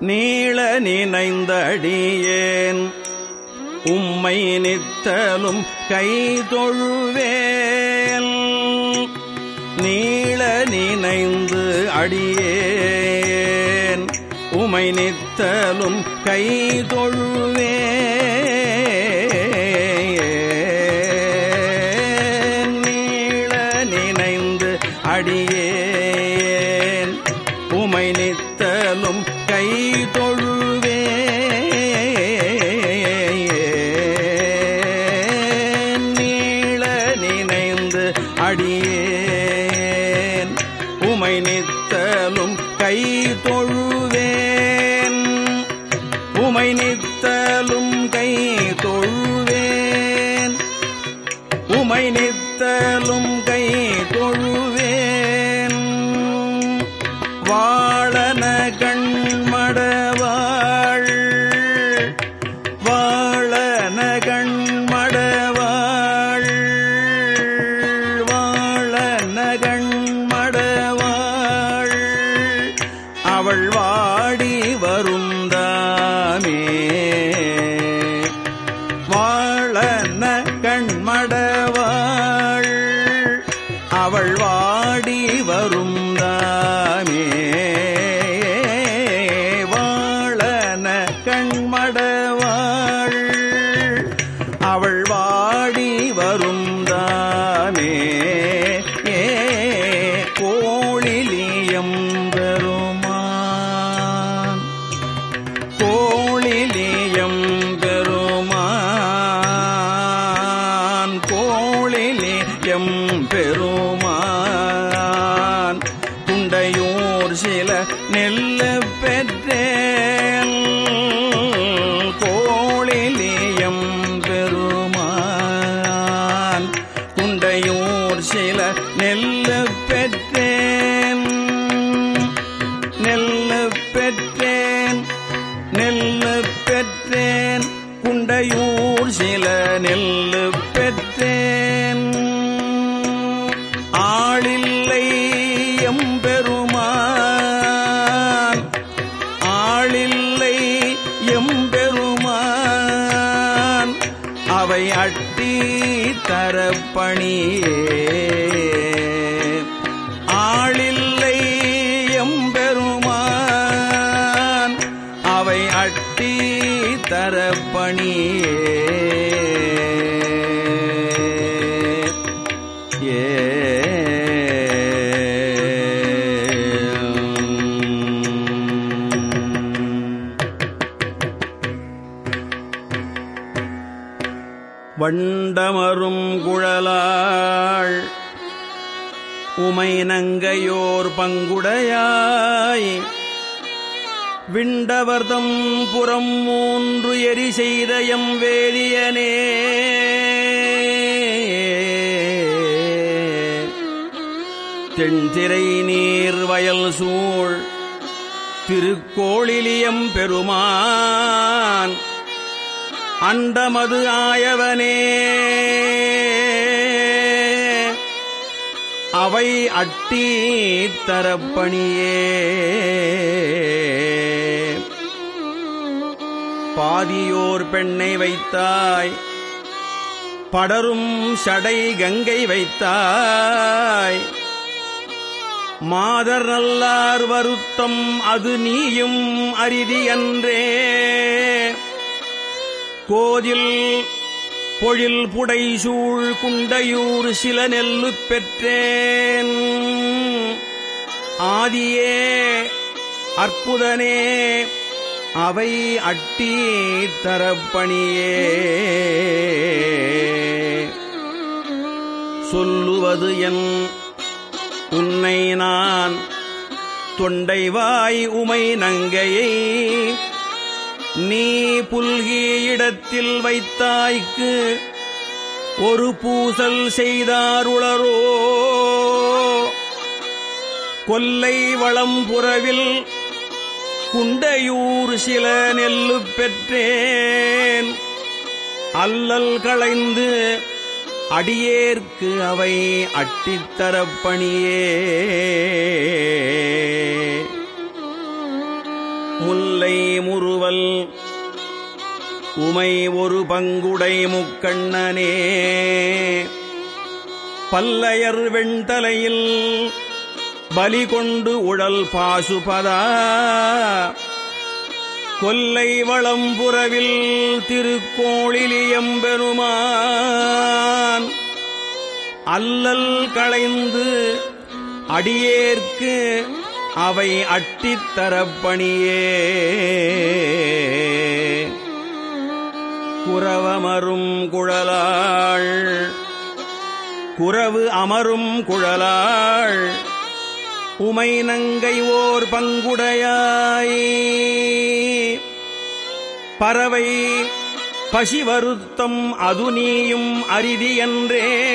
நீள நினைந்தடியேன். உம்மை நித்தலும் கைதொழுவேல் நீள நினைந்து அடியேன். உமை நித்தலும் கைதொழுவேன் அடியேன் அவள் வாடி வரும். கோழிலியம் பெருமான். குண்டையூர் சில நெல்ல பெற்றே. எம்பெருமான் அவை அட்டி தரப்பணியே. ஆளில்லை எம்பெருமான் அவை அட்டி தரப்பணியே. உமை நங்கையோர் பங்குடையாய். விண்டவர்தம் புறம் மூன்று எரி செய்தயம் வேதியனே. தென்திரை நீர் வயல் சூழ் திருக்கோளிலியம் பெருமான். அண்டமது ஆயவனே. அவை அட்டி தரப்பணியே. பாதியோர் பெண்ணை வைத்தாய் படரும் சடை கங்கை வைத்தாய். மாதர் நல்லார் வருத்தம் அது நீயும் அரிதி என்றே கோதில் பொழில் புடைசூழ் குண்டையூர் சில நெல்லு பெற்றேன். ஆதியே அற்புதனே அவை அட்டி தரப்பணியே. சொல்லுவது என் உன்னை நான் தொண்டைவாய் உமை நங்கையை நீ புல்கி இடத்தில் வைத்தாய்க்கு ஒரு பூசல் செய்தாருளரோ. கொல்லை வளம் புறவில் குண்டையூர் சில நெல்லு பெற்றேன். அல்லல் களைந்து அடியேற்கு அவை அட்டித்தரப்பணியே முல்லை முறுவல். உமை ஒரு பங்குடை முக்கண்ணனே. பல்லையர் வெண்தலையில் பலி கொண்டு உழல் பாசுபதா. கொல்லை வளம்புறவில் திருக்கோளிலியம்பெருமான் அல்லல் களைந்து அடியேற்கு அவை அட்டித்தரப்பணியே குறவமரும் குழலாள். குறவு அமரும் குழலாள். உமை நங்கை ஓர் பங்குடையாய் பறவை பசி வருத்தம் அது நீயும் அரிதி என்றே.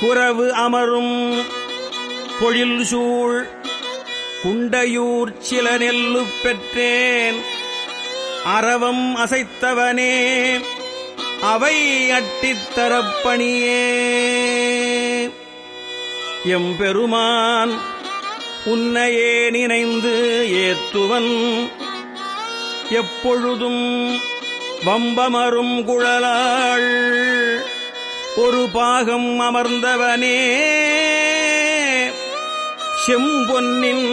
குறவு அமரும் பொழில் சூழ் குண்டையூர் சில நெல்லு பெற்றேன். அறவம் அசைத்தவனே அவை அட்டித்தரப்பணியே எம்பெருமான் உன்னையே நினைந்து ஏத்துவன். எப்பொழுதும் வம்பமரும் குழலாள் ஒரு பாகம் அமர்ந்தவனே. செம்பொன்னின்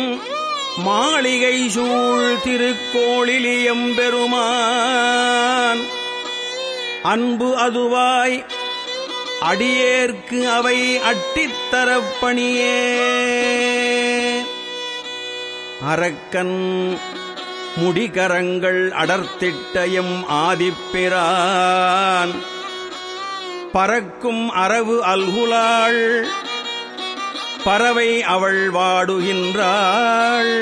மாளிகை சூழ் திருக்கோளிலியம் பெருமான் அன்பு அதுவாய் அடியேற்கு அவை அட்டித்தரப்பணியே அரக்கன் முடிகரங்கள் அடர்த்திட்டயம் ஆதிப்பிரான் பறக்கும் அரவு அல்குலாள் பறவை அவள் வாடுகின்றாள்.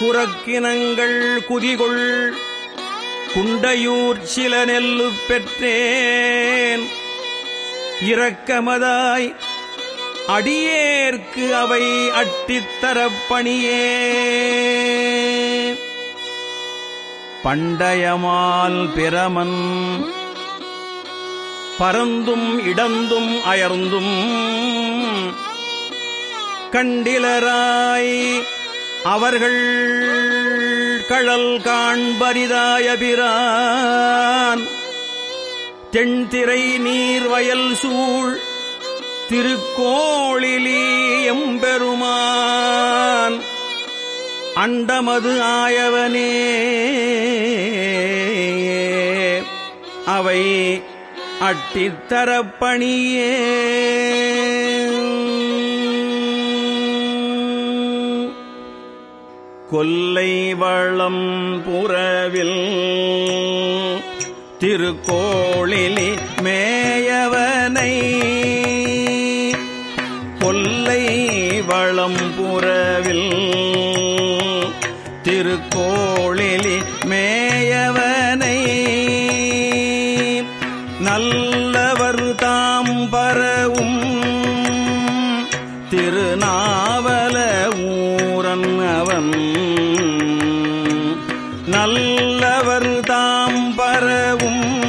குரக்கினங்கள் குதிகொள் குண்டையூர் சில நெல்லு பெற்றேன். இரக்கமதாய் அடியேற்கு அவை அட்டித்தரப்பணியே பண்டயமால் பிரமன் பரந்தும் இடந்தும் அயர்ந்தும் கண்டிலராய். அவர்கள் கழல் காண்பரிதாயபிரான் தென்திரை நீர் வயல் சூழ் திருக்கோளிலி எம்பெருமான். அண்டமது ஆயவனே. அவை அட்டித்தரப்பணியே. கொல்லை வளம் புறவில் திருக்கோளிலி மேயவனை. கொல்லை வளம் புறவில் திருக்கோ தாம் பரவும்.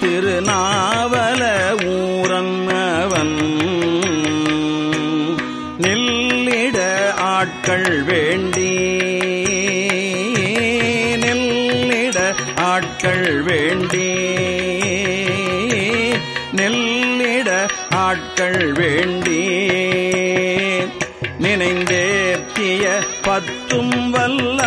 திருநாவல ஊரன்னவன். நில்லிட ஆட்கள் வேண்டி. நில்லிட ஆட்கள் வேண்டி. நெல்லிட ஆட்கள் வேண்டி. நினைந்தேற்றிய பத்தும் வல்ல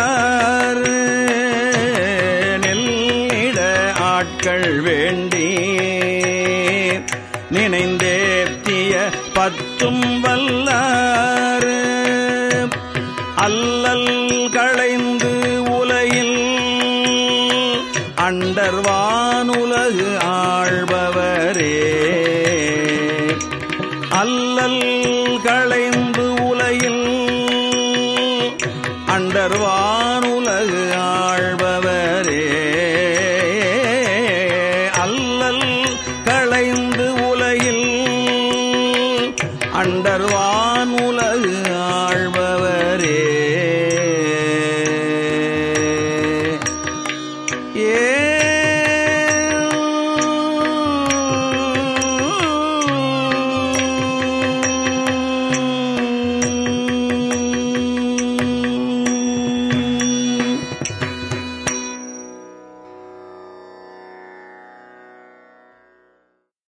போற்றும் வல்லார் அல்லல் களைந்து உலகில் அண்டர்வானுலகு ஆழ்பவரே. அல்லல் களைந்து உலையில் அண்டர்வான்